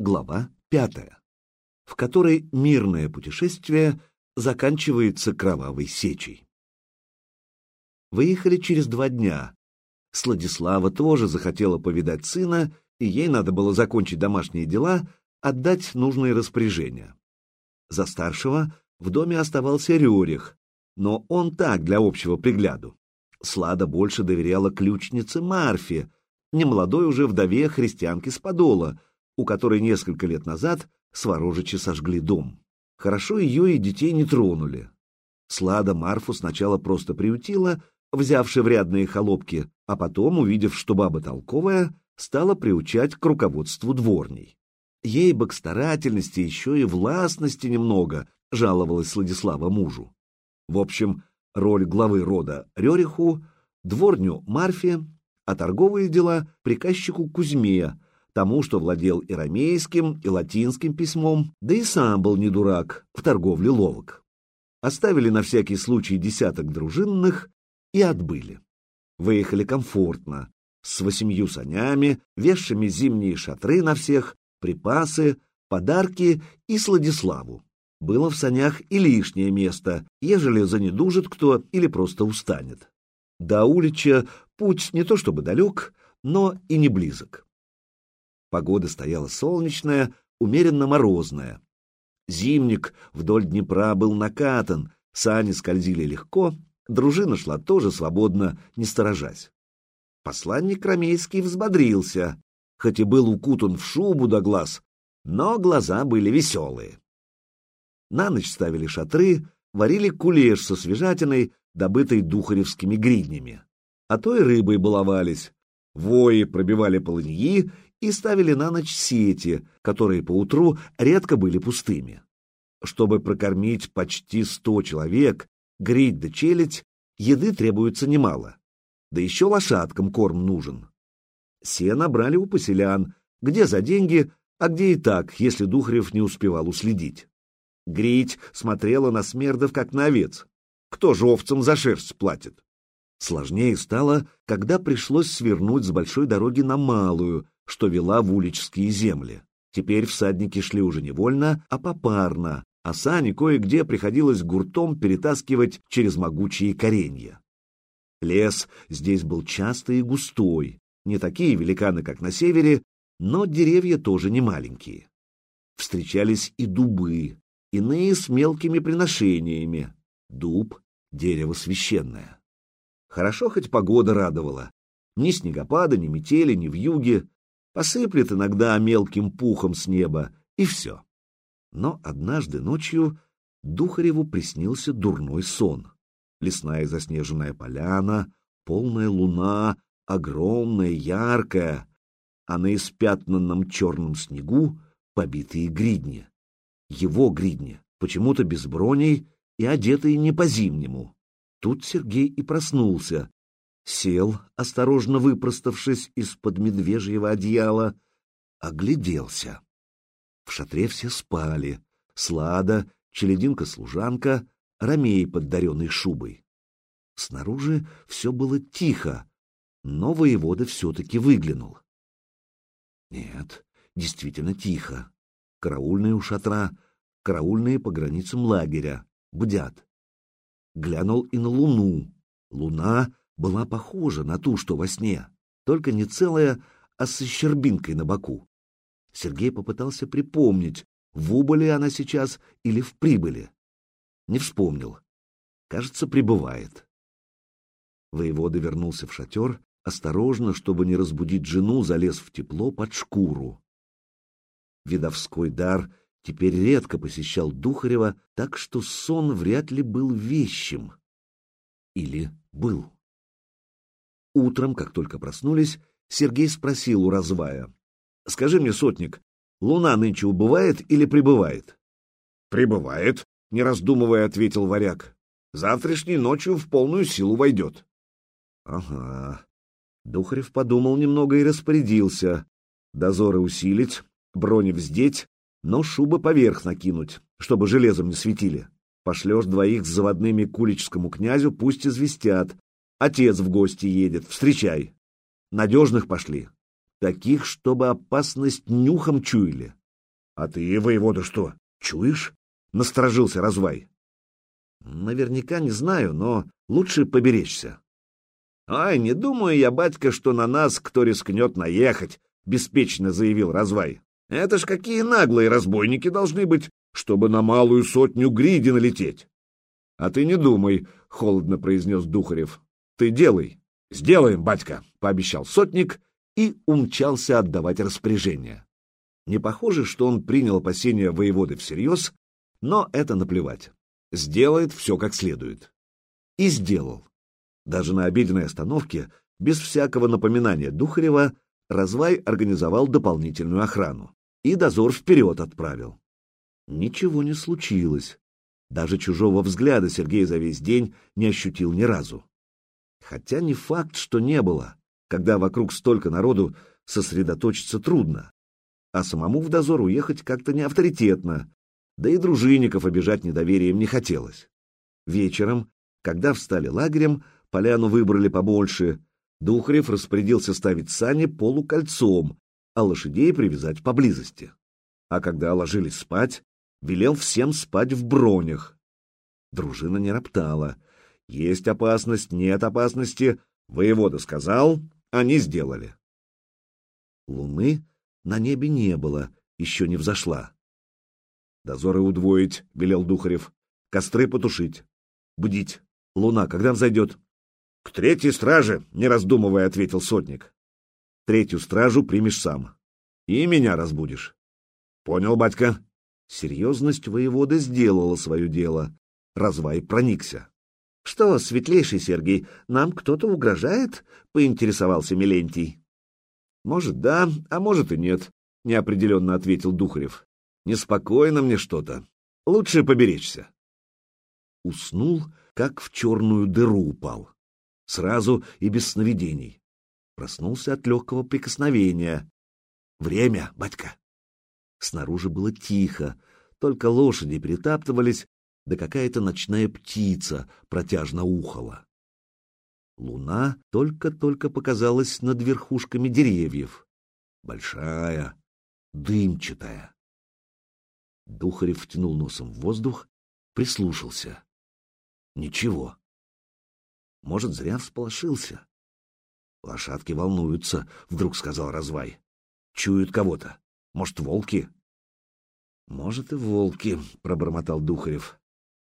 Глава пятая, в которой мирное путешествие заканчивается кровавой сечей. Выехали через два дня. Сладислава тоже захотела повидать сына, и ей надо было закончить домашние дела, отдать нужные распоряжения. За старшего в доме оставался Рюрих, но он так, для общего пригляду. Слада больше доверяла ключнице Марфе, немолодой уже вдове христианке с Подола, у которой несколько лет назад сворожичи сожгли дом. Хорошо ее и детей не тронули. Слада Марфу сначала просто приютила, взявши врядные холопки, а потом, увидев, что баба толковая, стала приучать к руководству дворней. Ей бы к старательности еще и властности немного, жаловалась Сладислава мужу. В общем, роль главы рода Рериху, дворню Марфе, а торговые дела приказчику Кузьме, тому, что владел и ромейским, и латинским письмом, да и сам был не дурак, в торговле ловок. Оставили на всякий случай десяток дружинных и отбыли. Выехали комфортно, с восемью санями, вешами зимние шатры на всех, припасы, подарки и Сладиславу. Было в санях и лишнее место, ежели занедужит кто или просто устанет. До Улича путь не то чтобы далек, но и не близок. Погода стояла солнечная, умеренно морозная. Зимник вдоль Днепра был накатан, сани скользили легко, дружина шла тоже свободно, не сторожась. Посланник Ромейский взбодрился, хоть и был укутан в шубу до глаз, но глаза были веселые. На ночь ставили шатры, варили кулеш со свежатиной, добытой духаревскими гриднями. А то и рыбой баловались. Вои пробивали полыньи и ставили на ночь сети, которые поутру редко были пустыми. Чтобы прокормить почти сто человек, грить да челядь, еды требуется немало. Да еще лошадкам корм нужен. Сено брали у поселян, где за деньги, а где и так, если Духарев не успевал уследить. Грить смотрела на смердов, как на овец. Кто же овцам за шерсть платит? Сложнее стало, когда пришлось свернуть с большой дороги на малую, что вела в уличские земли. Теперь всадники шли уже не вольно, а попарно, а сани кое-где приходилось гуртом перетаскивать через могучие коренья. Лес здесь был частый и густой, не такие великаны, как на севере, но деревья тоже не маленькие. Встречались и дубы, иные с мелкими приношениями. Дуб — дерево священное. Хорошо хоть погода радовала. Ни снегопада, ни метели, ни вьюги, посыплет иногда мелким пухом с неба, и все. Но однажды ночью Духареву приснился дурной сон. Лесная заснеженная поляна, полная луна, огромная, яркая, а на испятнанном черном снегу побитые гридни. Его гридни, почему-то без броней и одетые не по-зимнему. Тут Сергей и проснулся, сел, осторожно выпроставшись из-под медвежьего одеяла, огляделся. В шатре все спали. Слада, челединка-служанка, ромей под дареной шубой. Снаружи все было тихо, но воевода все-таки выглянул. Нет, действительно тихо. Караульные у шатра, караульные по границам лагеря, бдят. Глянул и на луну. Луна была похожа на ту, что во сне, только не целая, а с щербинкой на боку. Сергей попытался припомнить, в убыли она сейчас или в прибыли. Не вспомнил. Кажется, прибывает. Воевода вернулся в шатер, осторожно, чтобы не разбудить жену, залез в тепло под шкуру. Видовской дар теперь редко посещал Духарева, так что сон вряд ли был вещим. Или был. Утром, как только проснулись, Сергей спросил у развая. — Скажи мне, сотник, луна нынче убывает или прибывает? — Прибывает, — не раздумывая ответил варяг. — Завтрашней ночью в полную силу войдет. — Ага. Духарев подумал немного и распорядился. Дозоры усилить, брони вздеть, но шубы поверх накинуть, чтобы железом не светили. Пошлешь двоих с заводными к уличскому князю, пусть известят, Отец в гости едет, встречай. Надежных пошли. Таких, чтобы опасность нюхом чуяли. А ты, воевода, что, чуешь? Насторожился развай. Наверняка не знаю, но лучше поберечься. Ай, не думаю я, батька, что на нас кто рискнет наехать, беспечно заявил развай. Это ж какие наглые разбойники должны быть, чтобы на малую сотню гриди налететь. — А ты не думай, — холодно произнес Духарев. — Ты делай. — Сделаем, батька, — пообещал сотник и умчался отдавать распоряжение. Не похоже, что он принял опасения воеводы всерьез, но это наплевать. Сделает все как следует. И сделал. Даже на обеденной остановке, без всякого напоминания Духарева, Развай организовал дополнительную охрану и дозор вперед отправил. Ничего не случилось. Даже чужого взгляда Сергей за весь день не ощутил ни разу. Хотя не факт, что не было. Когда вокруг столько народу, сосредоточиться трудно. А самому в дозор уехать как-то не авторитетно, да и дружинников обижать недоверием не хотелось. Вечером, когда встали лагерем, поляну выбрали побольше, Духарев распорядился ставить сани полукольцом, а лошадей привязать поблизости. А когда ложились спать, велел всем спать в бронях. Дружина не роптала. Есть опасность, нет опасности. Воевода сказал, они сделали. Луны на небе не было, еще не взошла. Дозоры удвоить, — велел Духарев. Костры потушить. Будить. Луна когда взойдет? — К третьей страже, — не раздумывая, — ответил сотник. — Третью стражу примешь сам. И меня разбудишь. — Понял, батька. Серьезность воевода сделала свое дело. Развай проникся. — Что, светлейший Сергей, нам кто-то угрожает? — поинтересовался Милентий. — Может, да, а может и нет, — неопределенно ответил Духарев. Неспокойно мне что-то. Лучше поберечься. Уснул, как в черную дыру упал. Сразу и без сновидений. Проснулся от легкого прикосновения. Время, батька. Снаружи было тихо, только лошади перетаптывались, да какая-то ночная птица протяжно ухала. Луна только-только показалась над верхушками деревьев. Большая, дымчатая. Духарев втянул носом в воздух, прислушался. Ничего. Может, зря всполошился. Лошадки волнуются, вдруг сказал Развай. Чуют кого-то. Может, волки? Может, и волки, пробормотал Духарев.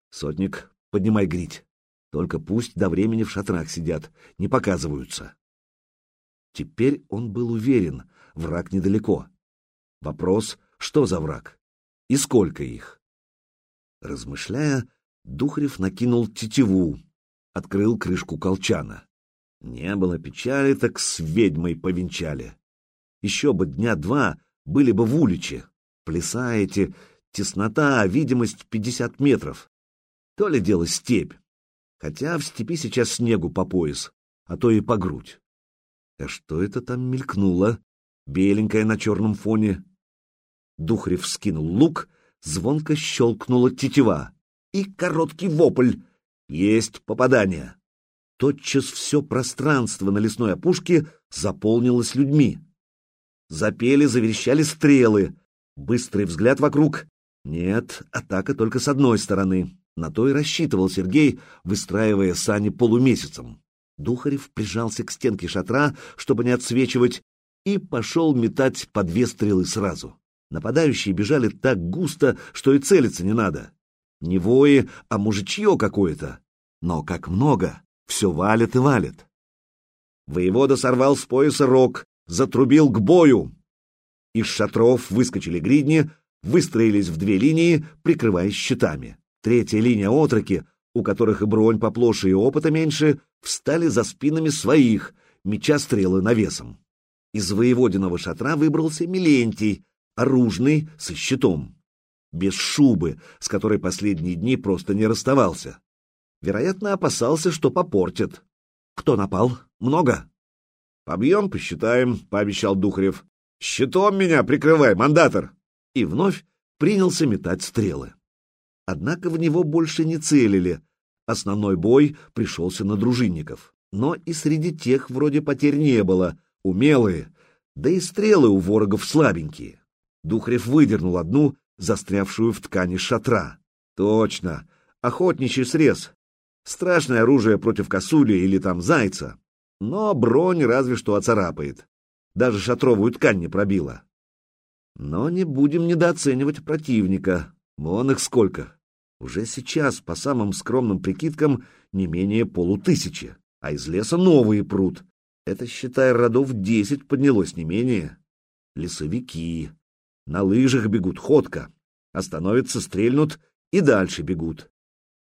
Сотник, поднимай грить. Только пусть до времени в шатрах сидят, не показываются. Теперь он был уверен, враг недалеко. Вопрос, что за враг? и сколько их. Размышляя, Духарев накинул тетиву, открыл крышку колчана. Не было печали, так с ведьмой повенчали. Еще бы дня два были бы в уличе. Плясаете, теснота, видимость пятьдесят метров. То ли дело степь. Хотя в степи сейчас снегу по пояс, а то и по грудь. А что это там мелькнуло? Беленькое на черном фоне. Духарев скинул лук, звонко щелкнула тетива. И короткий вопль. Есть попадание. Тотчас все пространство на лесной опушке заполнилось людьми. Запели, заверещали стрелы. Быстрый взгляд вокруг. Нет, атака только с одной стороны. На то и рассчитывал Сергей, выстраивая сани полумесяцем. Духарев прижался к стенке шатра, чтобы не отсвечивать, и пошел метать по две стрелы сразу. Нападающие бежали так густо, что и целиться не надо. Не вои, а мужичье какое-то. Но как много, все валит и валит. Воевода сорвал с пояса рог, затрубил к бою. Из шатров выскочили гридни, выстроились в две линии, прикрываясь щитами. Третья линия отроки, у которых и бронь поплоше и опыта меньше, встали за спинами своих, меча стрелы навесом. Из воеводиного шатра выбрался Милентий, оружный, со щитом, без шубы, с которой последние дни просто не расставался. Вероятно, опасался, что попортят. Кто напал? Много? Побьем, посчитаем, — пообещал Духарев. Щитом меня прикрывай, мандатор! И вновь принялся метать стрелы. Однако в него больше не целили. Основной бой пришелся на дружинников. Но и среди тех вроде потерь не было, умелые, да и стрелы у ворогов слабенькие. Духарев выдернул одну, застрявшую в ткани шатра. Точно, охотничий срез. Страшное оружие против косули или там зайца. Но бронь разве что оцарапает. Даже шатровую ткань не пробила. Но не будем недооценивать противника. Вон их сколько. Уже сейчас, по самым скромным прикидкам, не менее полутысячи, а из леса новые пруд. Это, считай, родов десять поднялось не менее. Лесовики. На лыжах бегут ходка. Остановятся, стрельнут и дальше бегут.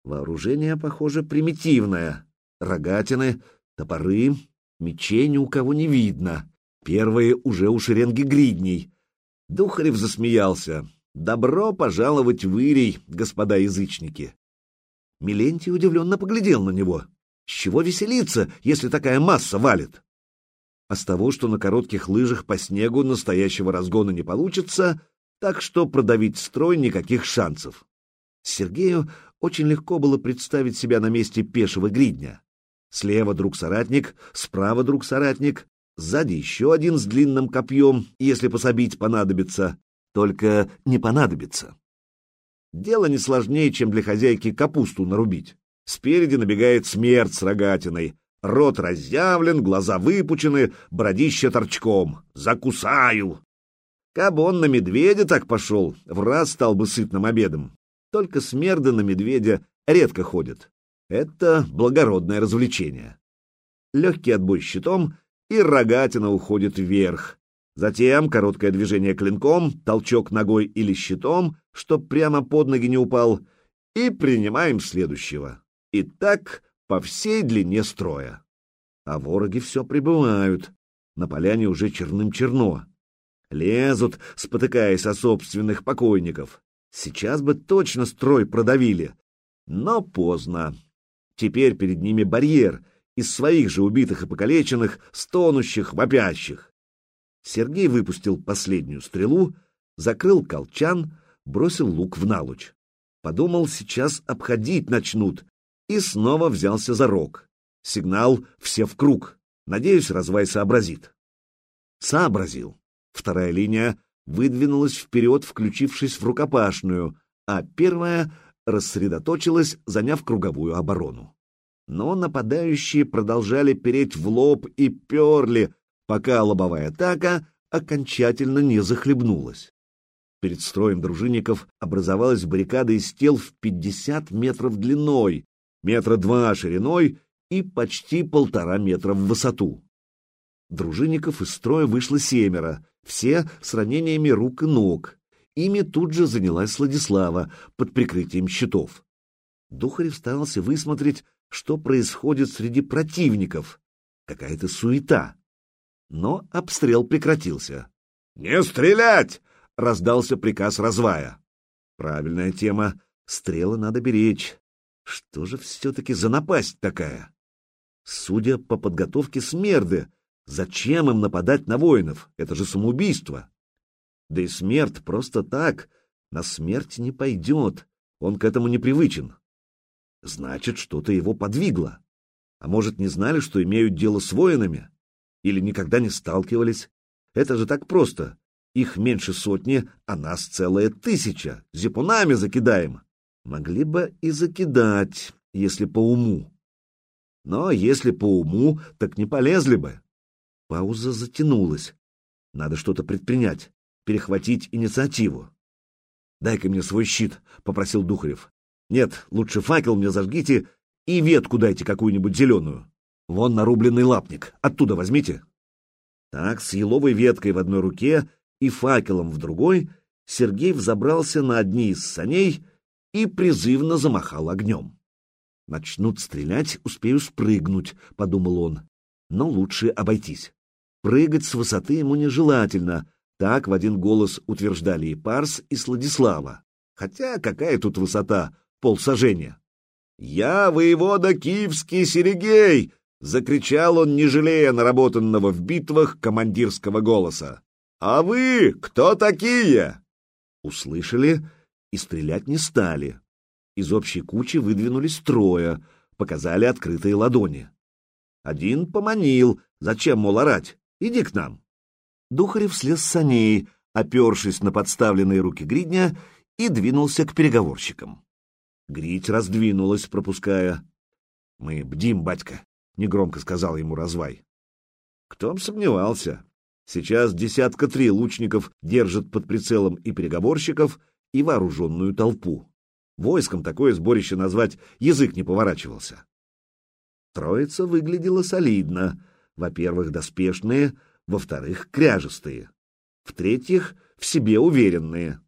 Вооружение, похоже, примитивное. Рогатины, топоры, мечей ни у кого не видно. Первые уже у шеренги гридней. Духарев засмеялся. «Добро пожаловать в Ирий, господа язычники!» Милентий удивленно поглядел на него. «С чего веселиться, если такая масса валит?» А с того, что на коротких лыжах по снегу настоящего разгона не получится, так что продавить строй никаких шансов. Сергею очень легко было представить себя на месте пешего гридня. Слева друг-соратник, справа друг-соратник, сзади еще один с длинным копьем, если пособить понадобится, только не понадобится. Дело не сложнее, чем для хозяйки капусту нарубить. Спереди набегает смерть с рогатиной, рот разъявлен, глаза выпучены, бородище торчком. Закусаю! Кабы он на медведя так пошел, в раз стал бы сытным обедом. Только смерды на медведя редко ходят. Это благородное развлечение. Легкий отбой щитом, и рогатина уходит вверх. Затем короткое движение клинком, толчок ногой или щитом, чтоб прямо под ноги не упал, и принимаем следующего. И так по всей длине строя. А вороги все прибывают. На поляне уже черным-черно. Лезут, спотыкаясь о собственных покойников. Сейчас бы точно строй продавили. Но поздно. Теперь перед ними барьер из своих же убитых и покалеченных, стонущих, вопящих. Сергей выпустил последнюю стрелу, закрыл колчан, бросил лук в налуч. Подумал, сейчас обходить начнут, и снова взялся за рог. Сигнал «все в круг». Надеюсь, развай сообразит. Сообразил. Вторая линия выдвинулась вперед, включившись в рукопашную, а первая рассредоточилась, заняв круговую оборону. Но нападающие продолжали переть в лоб и перли, пока лобовая атака окончательно не захлебнулась. Перед строем дружинников образовалась баррикада из тел в 50 метров длиной, метра два шириной и почти полтора метра в высоту. Дружинников из строя вышло семеро, все с ранениями рук и ног. Ими тут же занялась Владислава под прикрытием щитов. Духарев старался высмотреть, что происходит среди противников. Какая-то суета. Но обстрел прекратился. «Не стрелять!» — раздался приказ развая. Правильная тема. Стрелы надо беречь. Что же все-таки за напасть такая? Судя по подготовке смерды, Зачем им нападать на воинов? Это же самоубийство. Да и смерть просто так, на смерть не пойдет, он к этому не привычен. Значит, что-то его подвигло. А может, не знали, что имеют дело с воинами? Или никогда не сталкивались? Это же так просто. Их меньше сотни, а нас целая тысяча. Зипунами закидаем. Могли бы и закидать, если по уму. Но если по уму, так не полезли бы. Пауза затянулась. Надо что-то предпринять, перехватить инициативу. «Дай-ка мне свой щит», — попросил Духарев. «Нет, лучше факел мне зажгите и ветку дайте какую-нибудь зеленую. Вон нарубленный лапник, оттуда возьмите». Так, с еловой веткой в одной руке и факелом в другой, Сергей взобрался на одни из саней и призывно замахал огнем. «Начнут стрелять, успею спрыгнуть», — подумал он, — «но лучше обойтись». Прыгать с высоты ему нежелательно, так в один голос утверждали и Парс, и Сладислава. Хотя какая тут высота? Полсажения. «Я воевода Киевский Серегей!» — закричал он, не жалея наработанного в битвах командирского голоса. «А вы кто такие?» Услышали и стрелять не стали. Из общей кучи выдвинулись трое, показали открытые ладони. Один поманил, зачем, мол, орать? Иди к нам. Духарев слез с саней, опершись на подставленные руки гридня, и двинулся к переговорщикам. Грить раздвинулась, пропуская. — Мы бдим, батька, — негромко сказал ему развай. Кто бы сомневался. Сейчас десятка три лучников держат под прицелом и переговорщиков, и вооруженную толпу. Войском такое сборище назвать язык не поворачивался. Троица выглядела солидно. Во-первых, доспешные, во-вторых, кряжестые. В-третьих, в себе уверенные.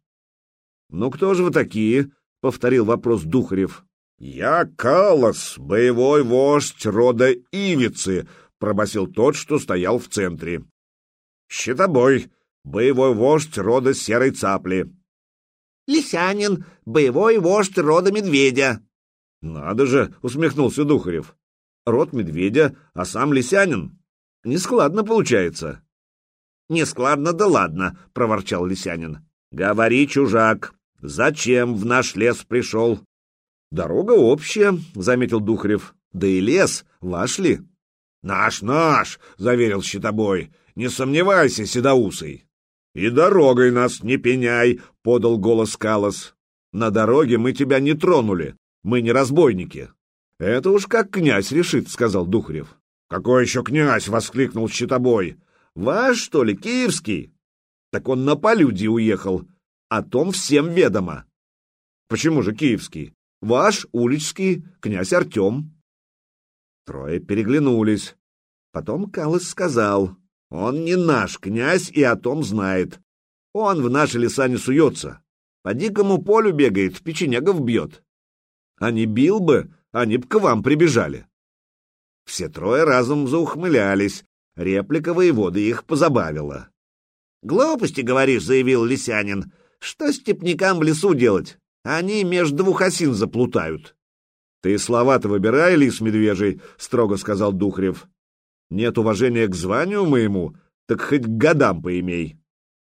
«Ну кто же вы такие?» — повторил вопрос Духарев. «Я Калос, боевой вождь рода Ивицы», — пробасил тот, что стоял в центре. «Щитобой, боевой вождь рода Серой Цапли». «Лисянин, боевой вождь рода Медведя». «Надо же!» — усмехнулся Духарев. «Род Медведя, а сам Лисянин. Нескладно получается». «Нескладно, да ладно», — проворчал Лисянин. «Говори, чужак, зачем в наш лес пришел?» «Дорога общая», — заметил Духарев. «Да и лес ваш ли?» «Наш, наш!» — заверил щитобой. «Не сомневайся, седоусый!» «И дорогой нас не пеняй!» — подал голос Калос. «На дороге мы тебя не тронули. Мы не разбойники». «Это уж как князь решит», — сказал Духарев. «Какой еще князь?» — воскликнул щитобой. «Ваш, что ли, киевский?» «Так он на полюдье уехал. О том всем ведомо». «Почему же киевский?» «Ваш, уличский, князь Артем». Трое переглянулись. Потом Калос сказал, «Он не наш князь и о том знает. Он в наши леса не суется. По дикому полю бегает, печенегов бьет. А не бил бы, они б к вам прибежали». Все трое разом заухмылялись. Реплика воеводы их позабавила. «Глупости, говоришь», — заявил Лисянин. «Что степнякам в лесу делать? Они между двух осин заплутают». «Ты слова-то выбирай, лис медвежий», — строго сказал Духрев. «Нет уважения к званию моему, так хоть к годам поимей».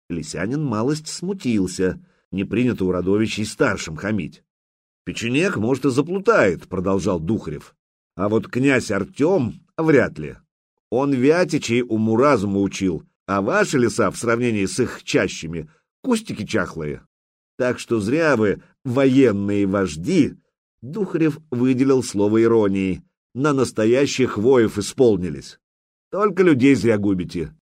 Лисянин малость смутился. Не принято у родовичей старшим хамить. «Печенек, может, и заплутает», — продолжал Духарев. «А вот князь Артем вряд ли. Он Вятичей уму-разуму учил, а ваши леса в сравнении с их чащами — кустики чахлые. Так что зря вы, военные вожди, Духарев выделил слово иронии. На настоящих воев исполнились. Только людей зря губите.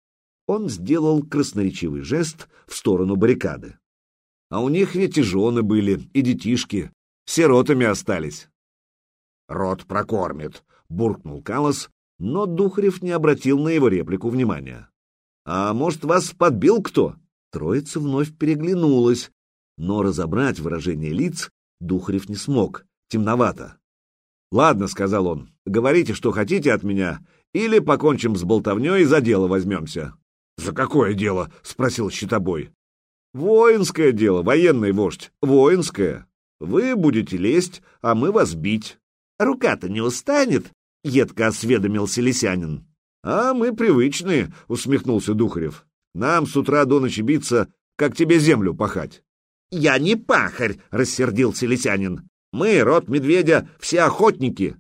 Он сделал красноречивый жест в сторону баррикады. А у них ведь и жены были, и детишки. Сиротами остались. «Рот прокормит», — буркнул Калос, но Духарев не обратил на его реплику внимания. «А может, вас подбил кто?» Троица вновь переглянулась, но разобрать выражение лиц Духарев не смог темновато. «Ладно», — сказал он, — «говорите, что хотите от меня, или покончим с болтовней и за дело возьмемся». «За какое дело?» — спросил щитобой. «Воинское дело, военный вождь, воинское. Вы будете лезть, а мы вас бить». «Рука-то не устанет?» — едко осведомился Лисянин. «А мы привычные», — усмехнулся Духарев. «Нам с утра до ночи биться, как тебе землю пахать». «Я не пахарь», — рассердился Лисянин. Мы, род медведя, все охотники.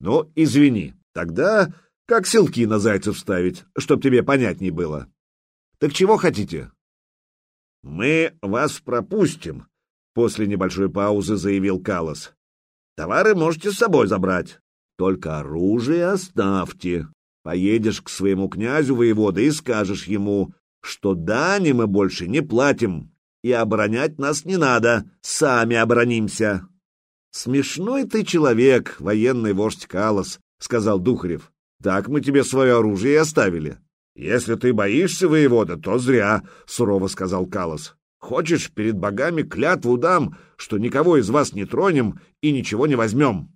Ну, извини, тогда как селки на зайцев ставить, чтоб тебе понятней было. Так чего хотите? Мы вас пропустим, после небольшой паузы заявил Калос. Товары можете с собой забрать. Только оружие оставьте. Поедешь к своему князю воевода и скажешь ему, что дани мы больше не платим, и оборонять нас не надо, сами оборонимся. «Смешной ты человек, военный вождь Калос», — сказал Духарев. «Так мы тебе свое оружие и оставили». «Если ты боишься, воевода, то зря», — сурово сказал Калос. «Хочешь, перед богами клятву дам, что никого из вас не тронем и ничего не возьмем?»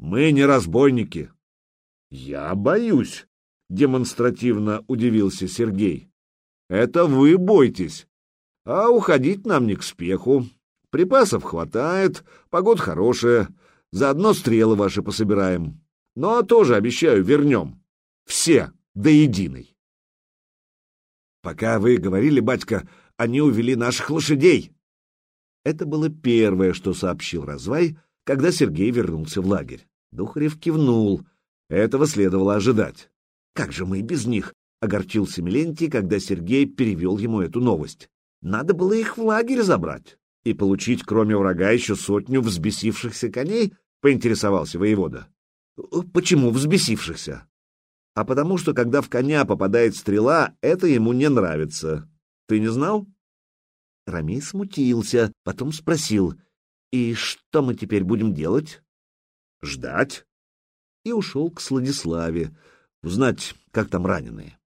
«Мы не разбойники». «Я боюсь», — демонстративно удивился Сергей. «Это вы бойтесь, а уходить нам не к спеху. Припасов хватает, погод хорошая, заодно стрелы ваши пособираем. Но тоже, обещаю, вернем. Все до единой. Пока вы говорили, батька, они увели наших лошадей. Это было первое, что сообщил Развай, когда Сергей вернулся в лагерь. Духарев кивнул. Этого следовало ожидать. Как же мы без них? — огорчился Милентий, когда Сергей перевел ему эту новость. Надо было их в лагерь забрать и получить, кроме врага, еще сотню взбесившихся коней, поинтересовался воевода. Почему взбесившихся? А потому что, когда в коня попадает стрела, это ему не нравится. Ты не знал? Рамей смутился, потом спросил, «И что мы теперь будем делать?» «Ждать». И ушел к Сладиславе, узнать, как там раненые.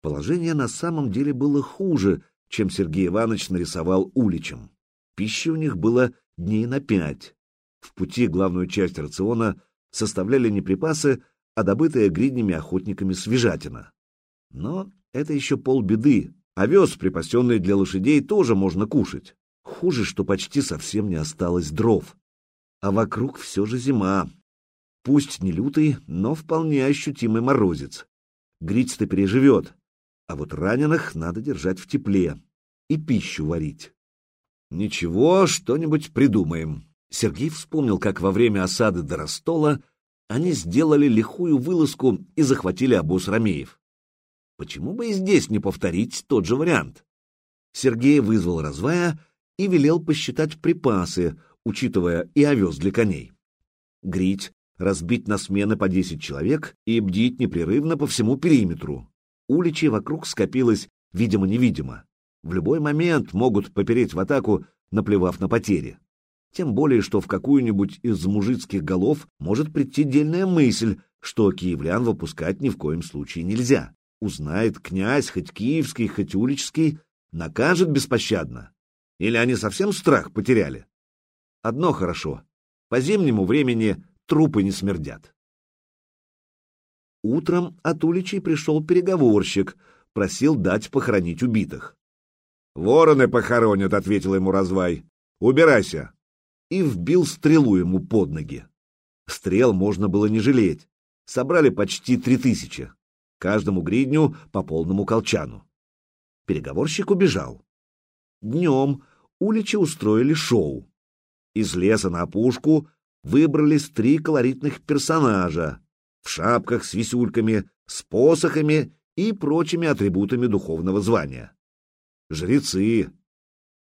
Положение на самом деле было хуже, чем Сергей Иванович нарисовал уличем. Пищи у них было дней на пять. В пути главную часть рациона составляли не припасы, а добытая гриднями охотниками свежатина. Но это еще полбеды. Овес, припасенный для лошадей, тоже можно кушать. Хуже, что почти совсем не осталось дров. А вокруг все же зима. Пусть не лютый, но вполне ощутимый морозец. Грить-то переживет, а вот раненых надо держать в тепле и пищу варить. Ничего, что-нибудь придумаем. Сергей вспомнил, как во время осады до Ростола они сделали лихую вылазку и захватили обоз Ромеев. Почему бы и здесь не повторить тот же вариант? Сергей вызвал развая и велел посчитать припасы, учитывая и овес для коней. Грить, разбить на смены по десять человек и бдить непрерывно по всему периметру. Уличей вокруг скопилось, видимо-невидимо. В любой момент могут попереть в атаку, наплевав на потери. Тем более, что в какую-нибудь из мужицких голов может прийти дельная мысль, что киевлян выпускать ни в коем случае нельзя. Узнает князь, хоть киевский, хоть уличский, накажет беспощадно. Или они совсем страх потеряли? Одно хорошо. По зимнему времени трупы не смердят. Утром от уличей пришел переговорщик, просил дать похоронить убитых. «Вороны похоронят», — ответил ему развай. «Убирайся» и вбил стрелу ему под ноги. Стрел можно было не жалеть. Собрали почти три тысячи. Каждому гридню по полному колчану. Переговорщик убежал. Днем уличи устроили шоу. Из леса на опушку выбрались три колоритных персонажа в шапках с висюльками, с посохами и прочими атрибутами духовного звания. Жрецы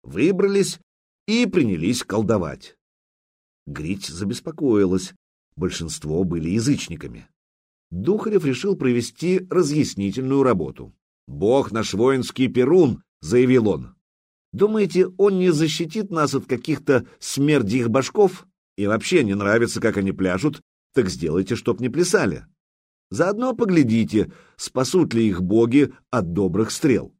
выбрались и принялись колдовать. Грить забеспокоилась. Большинство были язычниками. Духарев решил провести разъяснительную работу. «Бог наш воинский Перун», — заявил он. «Думаете, он не защитит нас от каких-то смердих башков? И вообще не нравится, как они пляшут, так сделайте, чтоб не плясали. Заодно поглядите, спасут ли их боги от добрых стрел».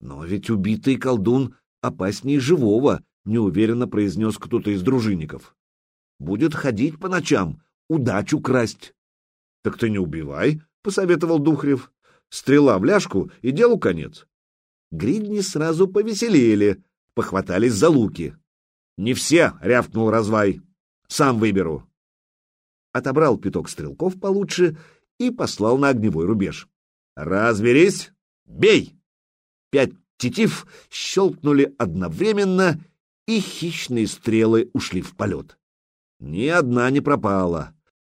«Но ведь убитый колдун опаснее живого», — неуверенно произнес кто-то из дружинников. Будет ходить по ночам, удачу красть. — Так ты не убивай, — посоветовал Духрев. — Стрела в ляжку и делу конец. Гридни сразу повеселели, похватались за луки. — Не все, — рявкнул развай. — Сам выберу. Отобрал пяток стрелков получше и послал на огневой рубеж. — Разберись, бей! Пять тетив щелкнули одновременно, и хищные стрелы ушли в полет. Ни одна не пропала.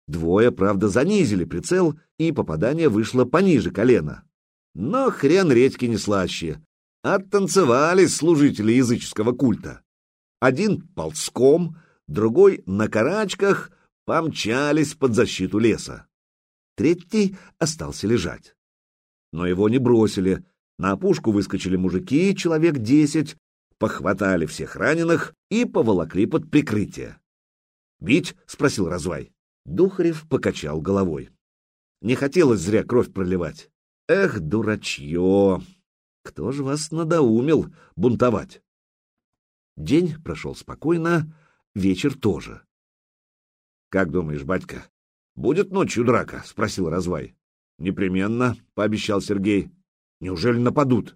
Двое, правда, занизили прицел, и попадание вышло пониже колена. Но хрен редьки не слаще. Оттанцевались служители языческого культа. Один ползком, другой на карачках помчались под защиту леса. Третий остался лежать. Но его не бросили. На опушку выскочили мужики, человек десять, похватали всех раненых и поволокли под прикрытие. «Бить?» — спросил Развай. Духарев покачал головой. Не хотелось зря кровь проливать. Эх, дурачье! Кто же вас надоумил бунтовать? День прошел спокойно, вечер тоже. — Как думаешь, батька, будет ночью драка? — спросил Развай. — Непременно, — пообещал Сергей. — Неужели нападут?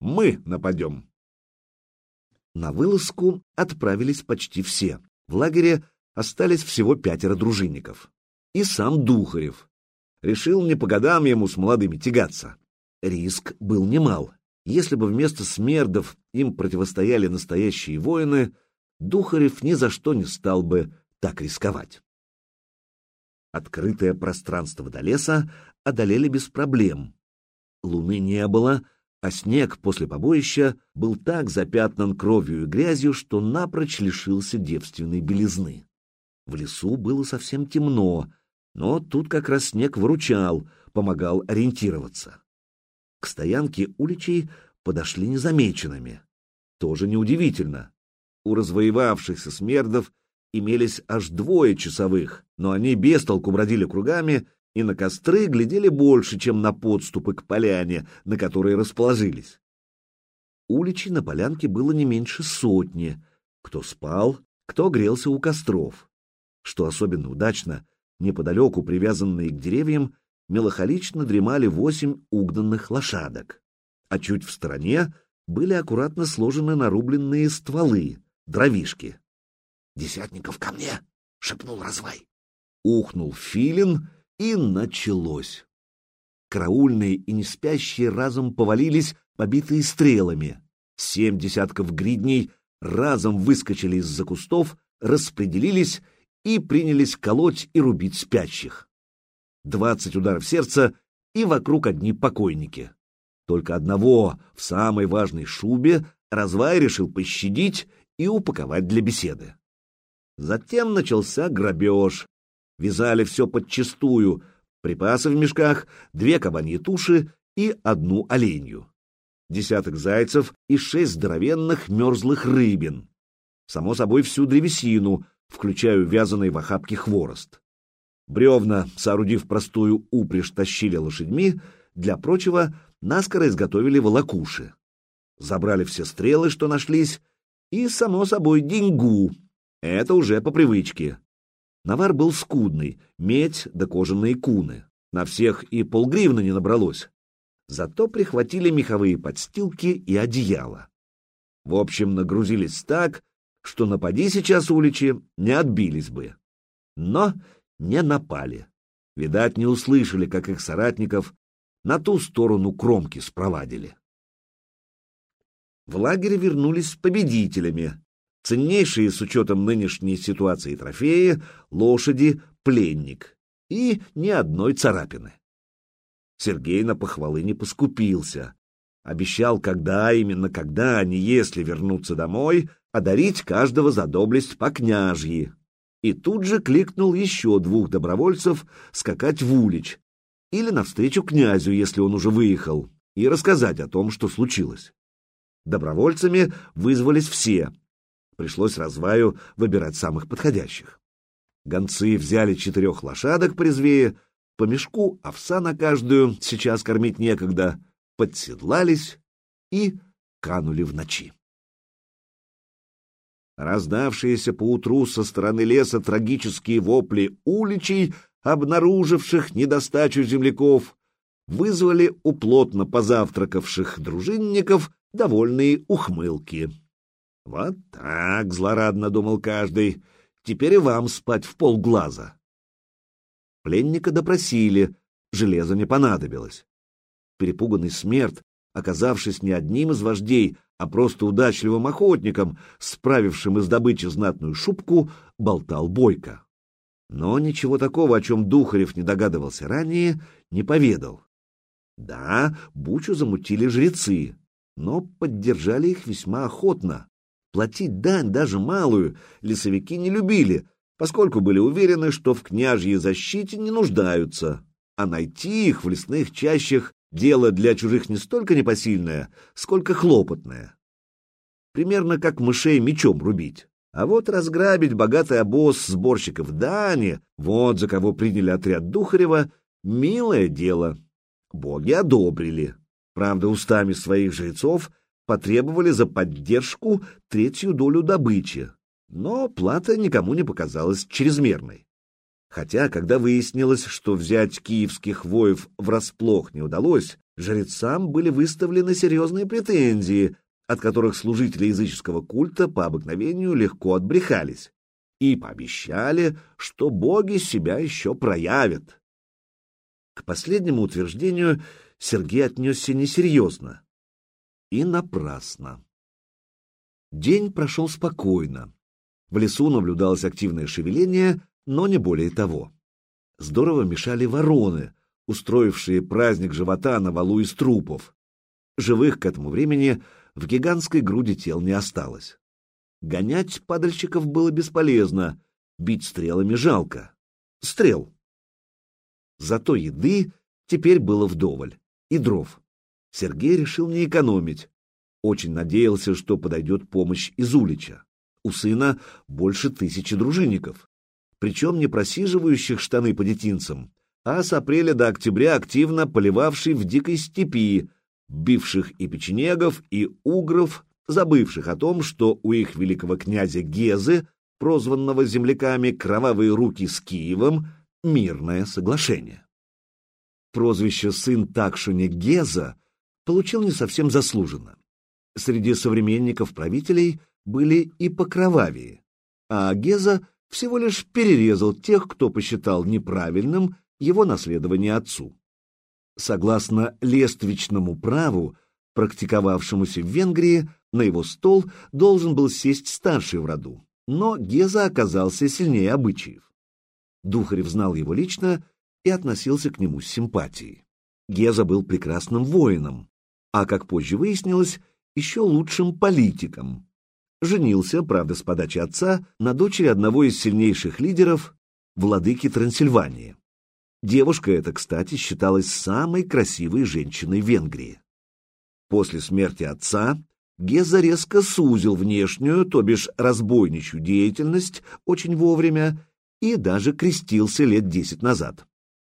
Мы нападем. На вылазку отправились почти все. В лагере остались всего пятеро дружинников. И сам Духарев. Решил не по годам ему с молодыми тягаться. Риск был немал. Если бы вместо смердов им противостояли настоящие воины, Духарев ни за что не стал бы так рисковать. Открытое пространство до леса одолели без проблем. Луны не было, а снег после побоища был так запятнан кровью и грязью, что напрочь лишился девственной белизны. В лесу было совсем темно, но тут как раз снег выручал, помогал ориентироваться. К стоянке уличей подошли незамеченными. Тоже неудивительно. У развоевавшихся смердов имелись аж двое часовых, но они без толку бродили кругами и на костры глядели больше, чем на подступы к поляне, на которой расположились. Уличей на полянке было не меньше сотни. Кто спал, кто грелся у костров. Что особенно удачно, неподалеку, привязанные к деревьям, меланхолично дремали восемь угнанных лошадок, а чуть в стороне были аккуратно сложены нарубленные стволы, дровишки. «Десятников ко мне!» — шепнул Развай. Ухнул филин, и началось. Караульные и неспящие разом повалились, побитые стрелами. Семь десятков гридней разом выскочили из-за кустов, распределились и принялись колоть и рубить спящих. Двадцать ударов сердца, и вокруг одни покойники. Только одного в самой важной шубе Развай решил пощадить и упаковать для беседы. Затем начался грабеж. Вязали все подчистую, припасы в мешках, две кабаньи туши и одну оленью. Десяток зайцев и шесть здоровенных мерзлых рыбин. Само собой, всю древесину, включая вязаный в охапке хворост. Бревна, соорудив простую упряжь, тащили лошадьми, для прочего наскоро изготовили волокуши. Забрали все стрелы, что нашлись, и, само собой, деньгу. Это уже по привычке. Навар был скудный, медь да кожаные куны. На всех и полгривны не набралось. Зато прихватили меховые подстилки и одеяла. В общем, нагрузились так, что напади сейчас уличи, не отбились бы. Но не напали. Видать, не услышали, как их соратников на ту сторону кромки спровадили. В лагере вернулись победителями. Ценнейшие с учетом нынешней ситуации трофеи, лошади, пленник. И ни одной царапины. Сергей на похвалы не поскупился. Обещал, когда, именно когда, а не если вернуться домой, одарить каждого за доблесть по княжьи. И тут же кликнул еще двух добровольцев скакать в улич, или навстречу князю, если он уже выехал, и рассказать о том, что случилось. Добровольцами вызвались все. Пришлось разваю выбирать самых подходящих. Гонцы взяли четырех лошадок призвее, по мешку овса на каждую, сейчас кормить некогда, подседлались и канули в ночи. Раздавшиеся поутру со стороны леса трагические вопли уличей обнаруживших недостачу земляков, вызвали у плотно позавтракавших дружинников довольные ухмылки. «Вот так», — злорадно думал каждый, — «теперь и вам спать в полглаза». Пленника допросили, железо не понадобилось. Перепуганный смерть, оказавшись не одним из вождей, а просто удачливым охотником, справившим из добычи знатную шубку, болтал бойко. Но ничего такого, о чем Духарев не догадывался ранее, не поведал. Да, бучу замутили жрецы, но поддержали их весьма охотно. Платить дань, даже малую, лесовики не любили, поскольку были уверены, что в княжьей защите не нуждаются, а найти их в лесных чащах дело для чужих не столько непосильное, сколько хлопотное. Примерно как мышей мечом рубить. А вот разграбить богатый обоз сборщиков дани, вот за кого приняли отряд Духарева, милое дело. Боги одобрили. Правда, устами своих жрецов потребовали за поддержку третью долю добычи, но плата никому не показалась чрезмерной. Хотя, когда выяснилось, что взять киевских воев врасплох не удалось, жрецам были выставлены серьезные претензии от которых служители языческого культа по обыкновению легко отбрехались, и пообещали, что боги себя еще проявят. К последнему утверждению Сергей отнесся несерьезно. И напрасно. День прошел спокойно. В лесу наблюдалось активное шевеление, но не более того. Здорово мешали вороны, устроившие праздник живота на валу из трупов. Живых к этому времени в гигантской груди тел не осталось. Гонять падальщиков было бесполезно, бить стрелами жалко. Стрел. Зато еды теперь было вдоволь. И дров. Сергей решил не экономить. Очень надеялся, что подойдет помощь из Улича. У сына больше тысячи дружинников. Причем не просиживающих штаны по детинцам, а с апреля до октября активно поливавший в дикой степи, бивших и печенегов, и угров, забывших о том, что у их великого князя Гезы, прозванного земляками «Кровавые руки с Киевом», мирное соглашение. Прозвище сын Такшуни Геза получил не совсем заслуженно. Среди современников правителей были и покровавее, а Геза всего лишь перерезал тех, кто посчитал неправильным его наследование отцу. Согласно лествичному праву, практиковавшемуся в Венгрии, на его стол должен был сесть старший в роду, но Геза оказался сильнее обычаев. Духарев знал его лично и относился к нему с симпатией. Геза был прекрасным воином, а, как позже выяснилось, еще лучшим политиком. Женился, правда, с подачи отца, на дочери одного из сильнейших лидеров, владыки Трансильвании. Девушка эта, кстати, считалась самой красивой женщиной Венгрии. После смерти отца Геза резко сузил внешнюю, то бишь разбойничью деятельность, очень вовремя, и даже крестился лет десять назад.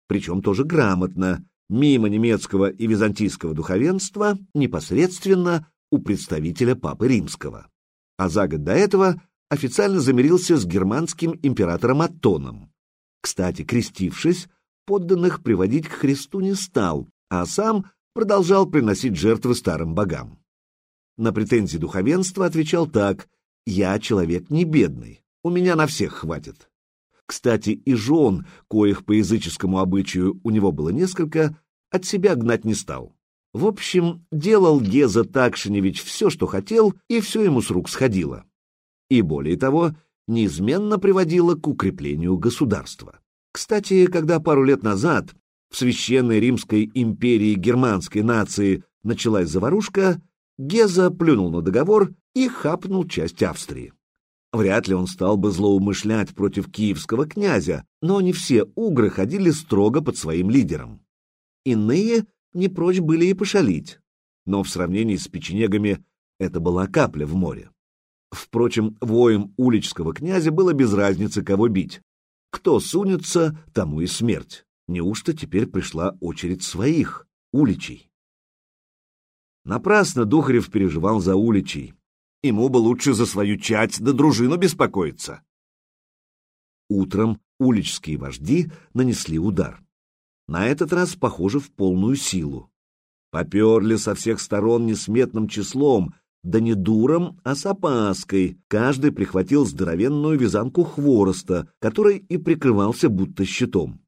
Причем тоже грамотно, мимо немецкого и византийского духовенства, непосредственно у представителя Папы Римского. А за год до этого официально замирился с германским императором Аттоном. Кстати, крестившись, подданных приводить к Христу не стал, а сам продолжал приносить жертвы старым богам. На претензии духовенства отвечал так «Я человек не бедный, у меня на всех хватит». Кстати, и жен, коих по языческому обычаю у него было несколько, от себя гнать не стал. В общем, делал Геза Такшиневич все, что хотел, и все ему с рук сходило. И более того, неизменно приводило к укреплению государства. Кстати, когда пару лет назад в Священной Римской империи германской нации началась заварушка, Геза плюнул на договор и хапнул часть Австрии. Вряд ли он стал бы злоумышлять против киевского князя, но не все угры ходили строго под своим лидером. Иные не прочь были и пошалить, но в сравнении с печенегами это была капля в море. Впрочем, воем уличского князя было без разницы, кого бить. Кто сунется, тому и смерть. Неужто теперь пришла очередь своих, уличей? Напрасно Духарев переживал за уличей. Ему бы лучше за свою чать да дружину беспокоиться. Утром уличские вожди нанесли удар. На этот раз, похоже, в полную силу. Поперли со всех сторон несметным числом, да не дуром, а с опаской. Каждый прихватил здоровенную вязанку хвороста, который и прикрывался будто щитом.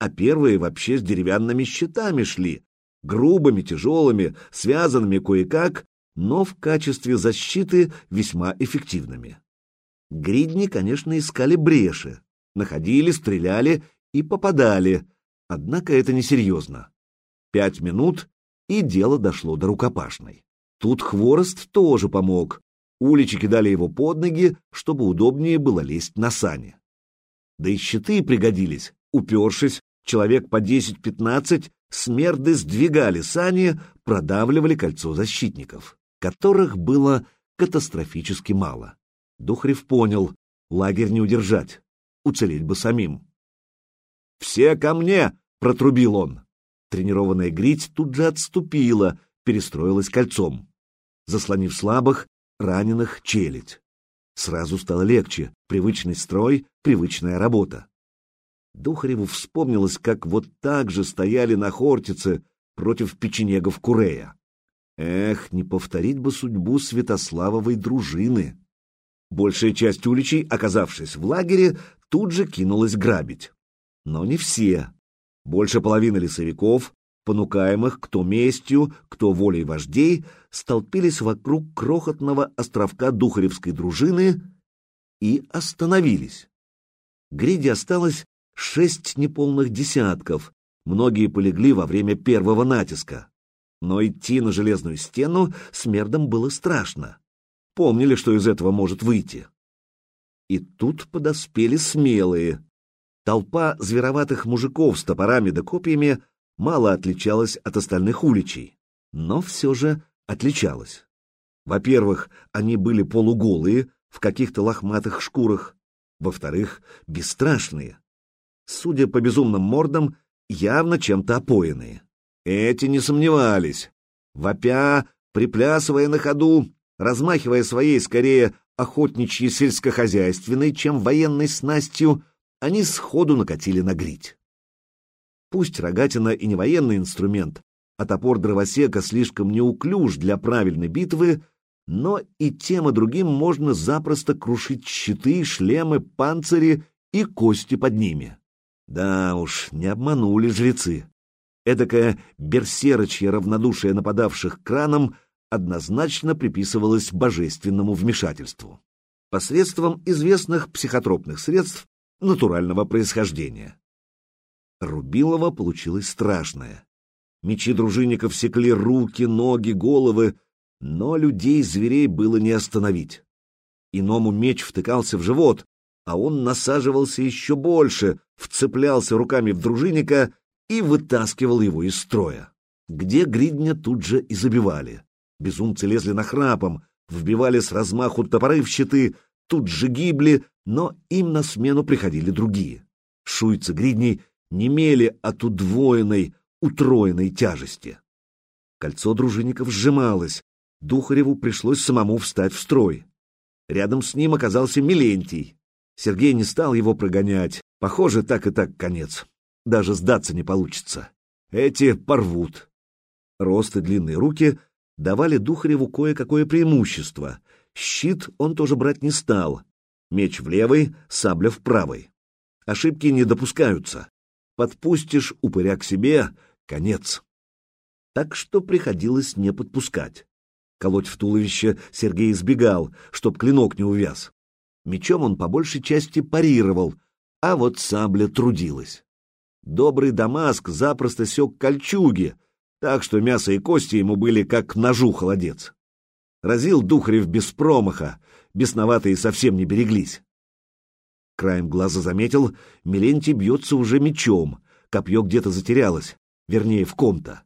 А первые вообще с деревянными щитами шли, грубыми, тяжелыми, связанными кое-как, но в качестве защиты весьма эффективными. Гридни, конечно, искали бреши, находили, стреляли и попадали, однако это несерьезно. Пять минут, и дело дошло до рукопашной. Тут хворост тоже помог. Уличи кидали его под ноги, чтобы удобнее было лезть на сани. Да и щиты пригодились. Упершись, человек по 10-15, смерды сдвигали сани, продавливали кольцо защитников, которых было катастрофически мало. Духарев понял, лагерь не удержать, уцелеть бы самим. «Все ко мне!» — протрубил он. Тренированная грить тут же отступила, перестроилась кольцом заслонив слабых, раненых челядь. Сразу стало легче, привычный строй, привычная работа. Духареву вспомнилось, как вот так же стояли на Хортице против печенегов Курея. Эх, не повторить бы судьбу Святославовой дружины. Большая часть уличей, оказавшись в лагере, тут же кинулась грабить. Но не все. Больше половины лесовиков, понукаемых кто местью, кто волей вождей, столпились вокруг крохотного островка Духаревской дружины и остановились. Гриде осталось шесть неполных десятков, многие полегли во время первого натиска. Но идти на железную стену смердом было страшно. Помнили, что из этого может выйти. И тут подоспели смелые. Толпа звероватых мужиков с топорами да копьями мало отличалась от остальных уличей, но все же отличалась. Во-первых, они были полуголые, в каких-то лохматых шкурах. Во-вторых, бесстрашные. Судя по безумным мордам, явно чем-то опоенные. Эти не сомневались. Вопя, приплясывая на ходу, размахивая своей, скорее, охотничьей сельскохозяйственной, чем военной снастью, они сходу накатили на грить. Пусть рогатина и не военный инструмент, а топор дровосека слишком неуклюж для правильной битвы, но и тем и другим можно запросто крушить щиты, шлемы, панцири и кости под ними. Да уж, не обманули жрецы. Эдакое берсерочье равнодушие нападавших краном однозначно приписывалось божественному вмешательству посредством известных психотропных средств натурального происхождения. Рубилова получилось страшное. Мечи дружинников секли руки, ноги, головы, но людей-зверей было не остановить. Иному меч втыкался в живот, а он насаживался еще больше, вцеплялся руками в дружинника и вытаскивал его из строя. Где гридня тут же и забивали. Безумцы лезли на храпом, вбивали с размаху топоры в щиты, тут же гибли, но им на смену приходили другие. Шуйцы гридней немели от удвоенной, утроенной тяжести. Кольцо дружинников сжималось, Духареву пришлось самому встать в строй. Рядом с ним оказался Милентий. Сергей не стал его прогонять. Похоже, так и так конец. Даже сдаться не получится. Эти порвут. Рост и длинные руки давали Духареву кое-какое преимущество. Щит он тоже брать не стал. Меч в левой, сабля в правой. Ошибки не допускаются. Подпустишь упыря к себе — конец. Так что приходилось не подпускать. Колоть в туловище Сергей избегал, чтоб клинок не увяз. Мечом он по большей части парировал, а вот сабля трудилась. Добрый Дамаск запросто сёк кольчуги, так что мясо и кости ему были как ножу холодец. Разил Духарев без промаха, бесноватые совсем не береглись. Краем глаза заметил, Милентий бьется уже мечом, копье где-то затерялось, вернее, в ком-то.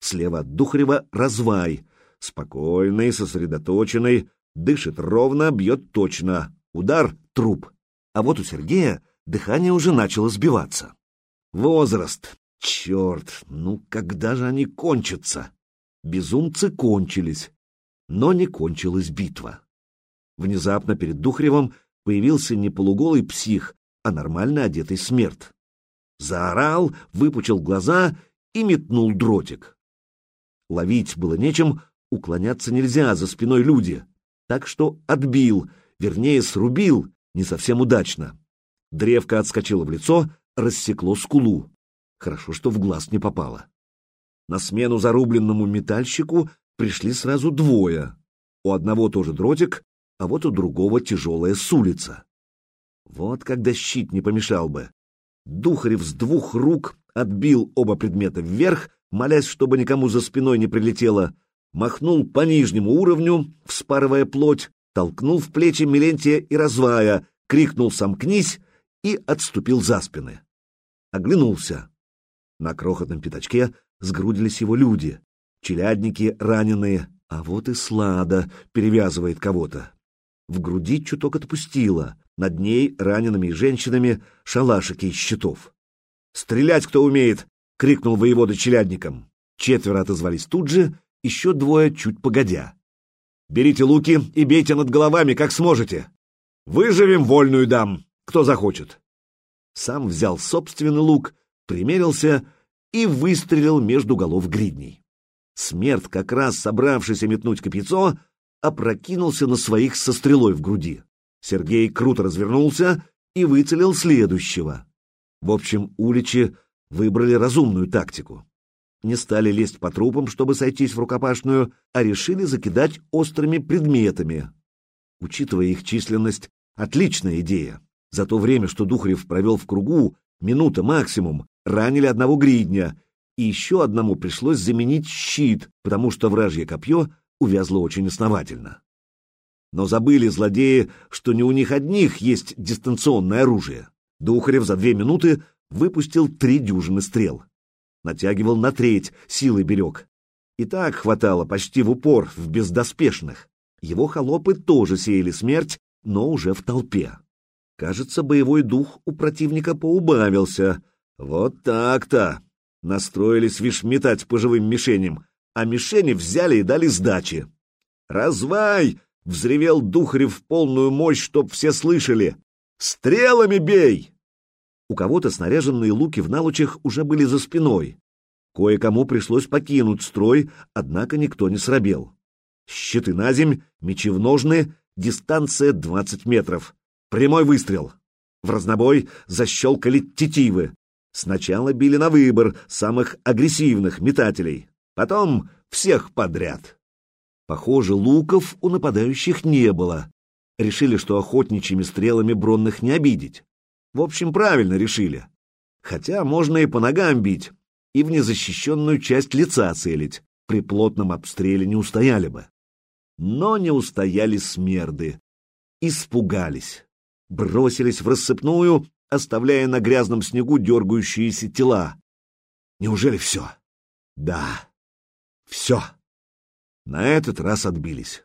Слева от Духарева развай, Спокойный, сосредоточенный, дышит ровно, бьет точно. Удар — труп. А вот у Сергея дыхание уже начало сбиваться. Возраст. Черт, ну когда же они кончатся? Безумцы кончились, но не кончилась битва. Внезапно перед Духревым появился не полуголый псих, а нормально одетый смерть. Заорал, выпучил глаза и метнул дротик. Ловить было нечем, уклоняться нельзя, за спиной люди. Так что отбил, вернее, срубил, не совсем удачно. Древко отскочило в лицо, рассекло скулу. Хорошо, что в глаз не попало. На смену зарубленному метальщику пришли сразу двое. У одного тоже дротик, а вот у другого тяжелая сулица. Вот когда щит не помешал бы. Духарев с двух рук отбил оба предмета вверх, молясь, чтобы никому за спиной не прилетело, махнул по нижнему уровню, вспарывая плоть, толкнул в плечи Милентия и развая, крикнул «Сомкнись!» и отступил за спины. Оглянулся. На крохотном пятачке сгрудились его люди, челядники раненые, а вот и Слада перевязывает кого-то. В груди чуток отпустила, над ней ранеными женщинами шалашики из щитов. «Стрелять кто умеет!» — крикнул воевода челядникам. Четверо отозвались тут же, еще двое чуть погодя. «Берите луки и бейте над головами, как сможете. Выживем вольную дам, кто захочет». Сам взял собственный лук, примерился и выстрелил между голов гридней. Смерть, как раз собравшийся метнуть копьецо, опрокинулся на своих со стрелой в груди. Сергей круто развернулся и выцелил следующего. В общем, уличи выбрали разумную тактику не стали лезть по трупам, чтобы сойтись в рукопашную, а решили закидать острыми предметами. Учитывая их численность, отличная идея. За то время, что Духарев провел в кругу, минута максимум, ранили одного гридня, и еще одному пришлось заменить щит, потому что вражье копье увязло очень основательно. Но забыли злодеи, что не у них одних есть дистанционное оружие. Духарев за две минуты выпустил три дюжины стрел. Натягивал на треть, силы берег. И так хватало почти в упор, в бездоспешных. Его холопы тоже сеяли смерть, но уже в толпе. Кажется, боевой дух у противника поубавился. Вот так-то. Настроились вишь метать по живым мишеням, а мишени взяли и дали сдачи. «Развай!» — взревел Духарев в полную мощь, чтоб все слышали. «Стрелами бей!» У кого-то снаряженные луки в налучах уже были за спиной. Кое-кому пришлось покинуть строй, однако никто не срабел. Щиты на земь, мечи в ножны, дистанция 20 метров. Прямой выстрел. В разнобой защелкали тетивы. Сначала били на выбор самых агрессивных метателей, потом всех подряд. Похоже, луков у нападающих не было. Решили, что охотничьими стрелами бронных не обидеть. В общем, правильно решили. Хотя можно и по ногам бить, и в незащищенную часть лица целить. При плотном обстреле не устояли бы. Но не устояли смерды. Испугались. Бросились в рассыпную, оставляя на грязном снегу дергающиеся тела. Неужели все? Да, все. На этот раз отбились.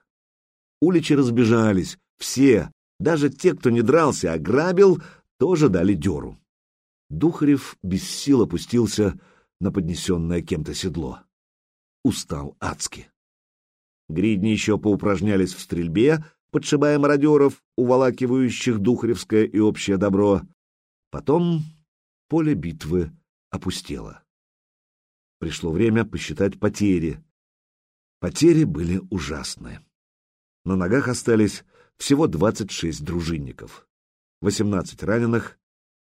Уличи разбежались, все, даже те, кто не дрался, а грабил, тоже дали деру. Духарев без сил опустился на поднесенное кем-то седло. Устал адски. Гридни еще поупражнялись в стрельбе, подшибая мародеров, уволакивающих Духаревское и общее добро. Потом поле битвы опустело. Пришло время посчитать потери. Потери были ужасные. На ногах остались всего 26 дружинников. 18 раненых,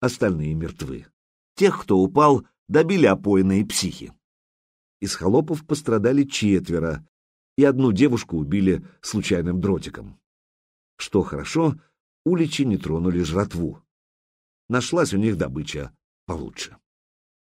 остальные мертвы. Тех, кто упал, добили опойные психи. Из холопов пострадали четверо, и одну девушку убили случайным дротиком. Что хорошо, уличи не тронули жратву. Нашлась у них добыча получше.